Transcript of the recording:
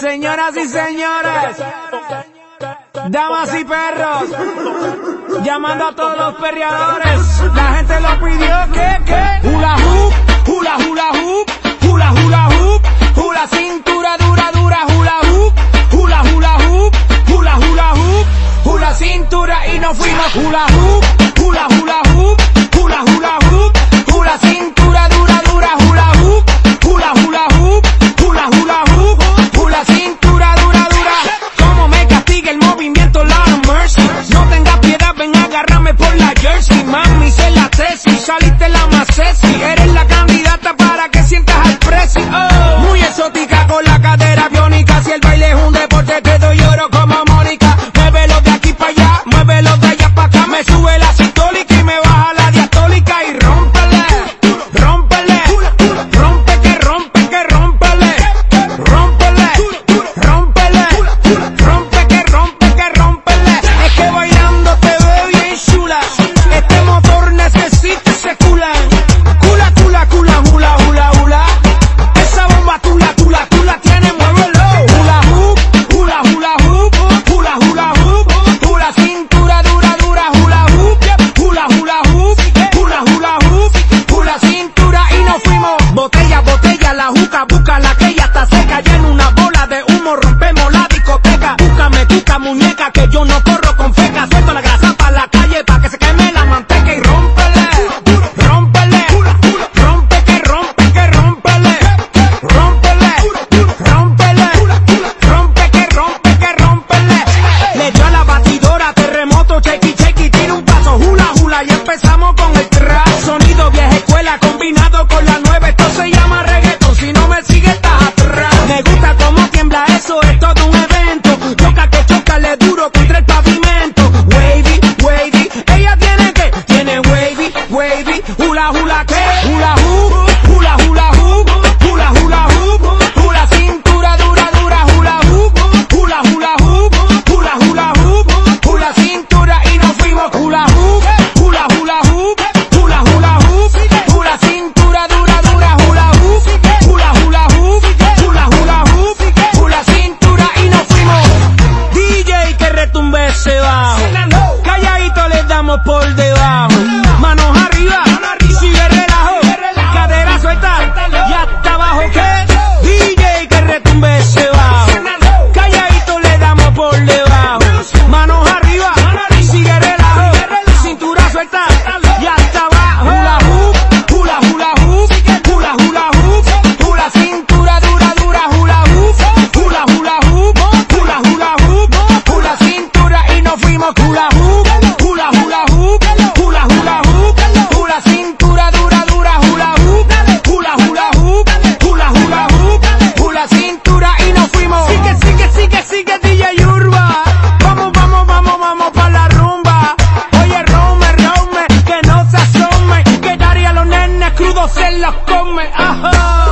Señoras y señores, damas y perros, llamando a todos los perreadores, la gente lo pidió que, que, hula hoop, hula hula hoop, hula hula hoop, hula cintura dura dura hula hoop, hula hula hoop, hula hula hoop, hula cintura y nos fuimos hula hoop. Jersey, mami, se Otro Jackie Chan. por debajo. Manos arriba, si le relajo, cadera suelta. Y hasta abajo que DJ que retumbe ese bajo. Calladito le damos por debajo. Manos arriba, si le relajo, cintura suelta. Y hasta abajo. Hula hoop, hula hula hoop, hula hula hoop, hula cintura dura dura hula hoop, hula hula hoop, hula hula hoop, hula cintura y nos fuimos hula moment. I.